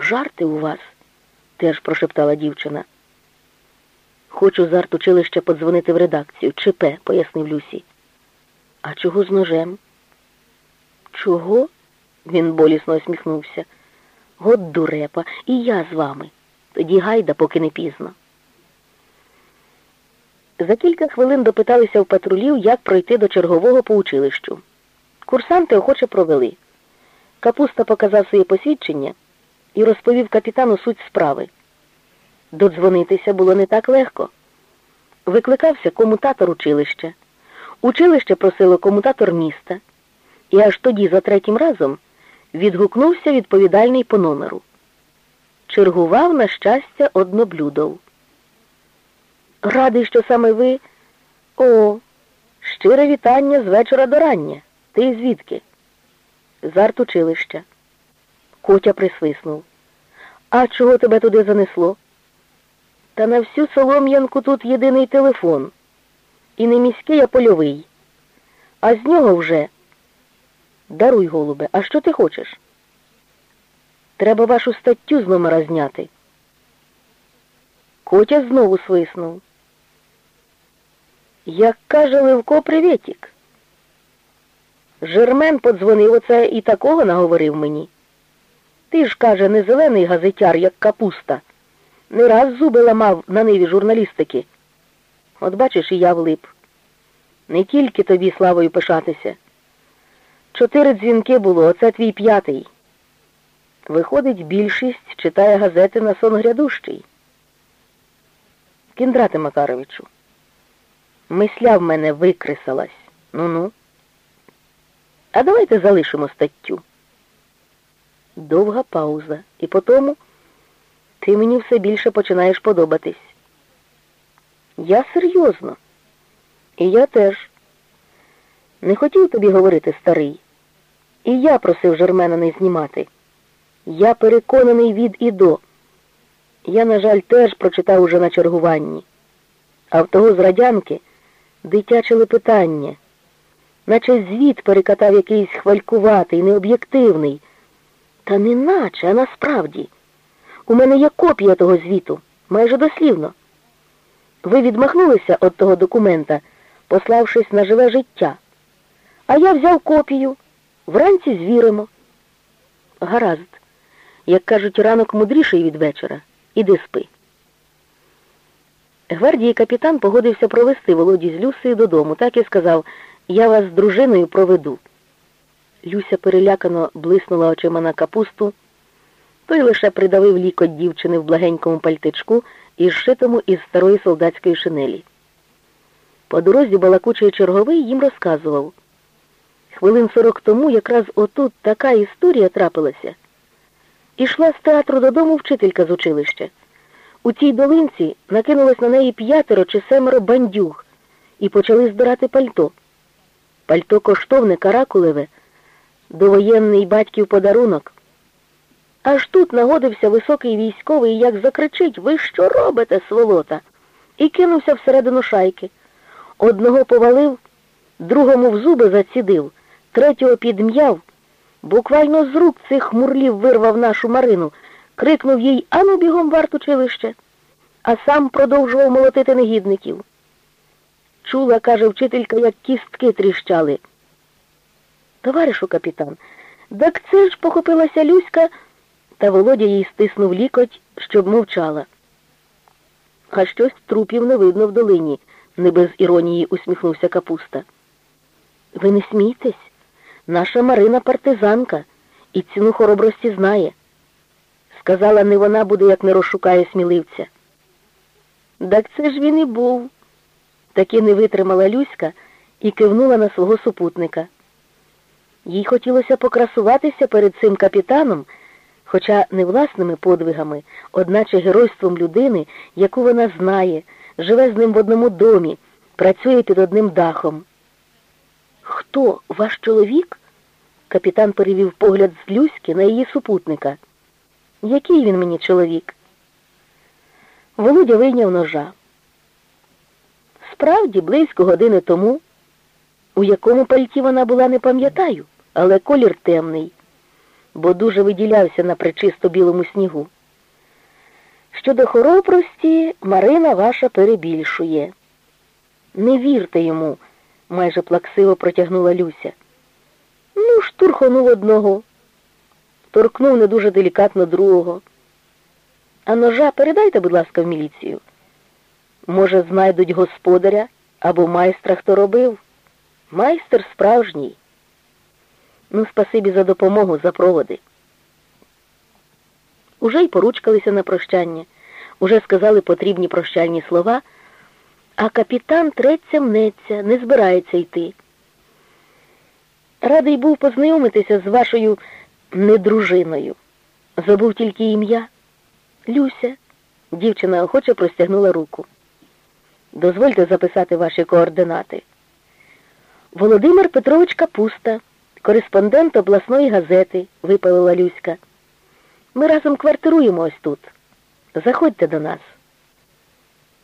Жарти у вас, теж прошептала дівчина. Хочу з артучилища подзвонити в редакцію. ЧП, пояснив Люсі. А чого з ножем? Чого? Він болісно усміхнувся. От дурепа, і я з вами. Тоді гайда, поки не пізно. За кілька хвилин допиталися в патрулів, як пройти до чергового по училищу. Курсанти охоче провели. Капуста показав своє посвідчення і розповів капітану суть справи. Додзвонитися було не так легко. Викликався комутатор училища. Училище просило комутатор міста. І аж тоді, за третім разом, відгукнувся відповідальний по номеру. Чергував, на щастя, одноблюдов. Радий, що саме ви. О, щире вітання з вечора до рання. Ти звідки? З артучилища. Котя присвиснув. А чого тебе туди занесло? Та на всю Солом'янку тут єдиний телефон. І не міський, а польовий. А з нього вже. Даруй, голубе, а що ти хочеш? Треба вашу статтю з номера зняти. Котя знову свиснув. Як каже Левко, привітік. Жермен подзвонив оце і такого наговорив мені. Ти ж, каже, не зелений газетяр, як капуста. Не раз зуби ламав на ниві журналістики. От бачиш, і я влип. Не тільки тобі славою пишатися. Чотири дзвінки було, оце твій п'ятий. Виходить, більшість читає газети на сон грядущий. Кіндрате Макаровичу, мисля в мене викрисалась. Ну-ну. А давайте залишимо статтю. Довга пауза. І потому ти мені все більше починаєш подобатись. Я серйозно. І я теж. Не хотів тобі говорити, старий. І я просив Жермена не знімати. Я переконаний від і до. Я, на жаль, теж прочитав уже на чергуванні. А в того з радянки дитяче лепетання, наче звіт перекатав якийсь хвалькуватий, необ'єктивний. Та не наче, а насправді. У мене є копія того звіту, майже дослівно. Ви відмахнулися від того документа, пославшись на живе життя. А я взяв копію. Вранці звіримо. Гаразд. Як кажуть, ранок мудріший від вечора. Іди спи. Гвардії капітан погодився провести Володі з Люсею додому, так і сказав, я вас з дружиною проведу. Люся перелякано блиснула очима на капусту, той лише придавив лікоть дівчини в благенькому пальтичку і зшитому із старої солдатської шинелі. По дорозі балакучий черговий їм розказував. Хвилин сорок тому якраз отут така історія трапилася. Ішла з театру додому вчителька з училища. У цій долинці накинулось на неї п'ятеро чи семеро бандюг і почали збирати пальто. Пальто коштовне, каракулеве, довоєнний батьків подарунок. Аж тут нагодився високий військовий, як закричить Ви що робите, сволота? І кинувся всередину шайки. Одного повалив, другому в зуби зацідив, третього підм'яв, буквально з рук цих мурлів вирвав нашу Марину, крикнув їй Ану бігом варт училище, а сам продовжував молотити негідників. Чула, каже вчителька, як кістки тріщали. Товаришу капітан, так це ж похопилася Люська, та Володя їй стиснув лікоть, щоб мовчала. А щось трупів не видно в долині, не без іронії усміхнувся капуста. Ви не смійтесь? Наша Марина партизанка і ціну хоробрості знає. Сказала, не вона буде, як не розшукає сміливця. Так це ж він і був. Таки не витримала Люська і кивнула на свого супутника. Їй хотілося покрасуватися перед цим капітаном, хоча не власними подвигами, одначе геройством людини, яку вона знає, живе з ним в одному домі, працює під одним дахом. Хто ваш чоловік? Капітан перевів погляд з Люськи на її супутника. Який він мені чоловік? Володя вийняв ножа. Справді, близько години тому, у якому пальті вона була, не пам'ятаю, але колір темний. бо дуже виділявся на причисто білому снігу. Щодо хоробрості, Марина ваша перебільшує. Не вірте йому, майже плаксиво протягнула Люся. Ну, штурхонув одного, торкнув не дуже делікатно другого. А ножа передайте, будь ласка, в міліцію. Може, знайдуть господаря або майстра, хто робив. Майстер справжній. Ну, спасибі за допомогу, за проводи. Уже й поручкалися на прощання, уже сказали потрібні прощальні слова, а капітан треться мнеться, не збирається йти. Радий був познайомитися з вашою недружиною. Забув тільки ім'я. Люся. Дівчина охоче простягнула руку. Дозвольте записати ваші координати. Володимир Петрович Капуста, кореспондент обласної газети, випалила Люська. Ми разом квартируємо ось тут. Заходьте до нас.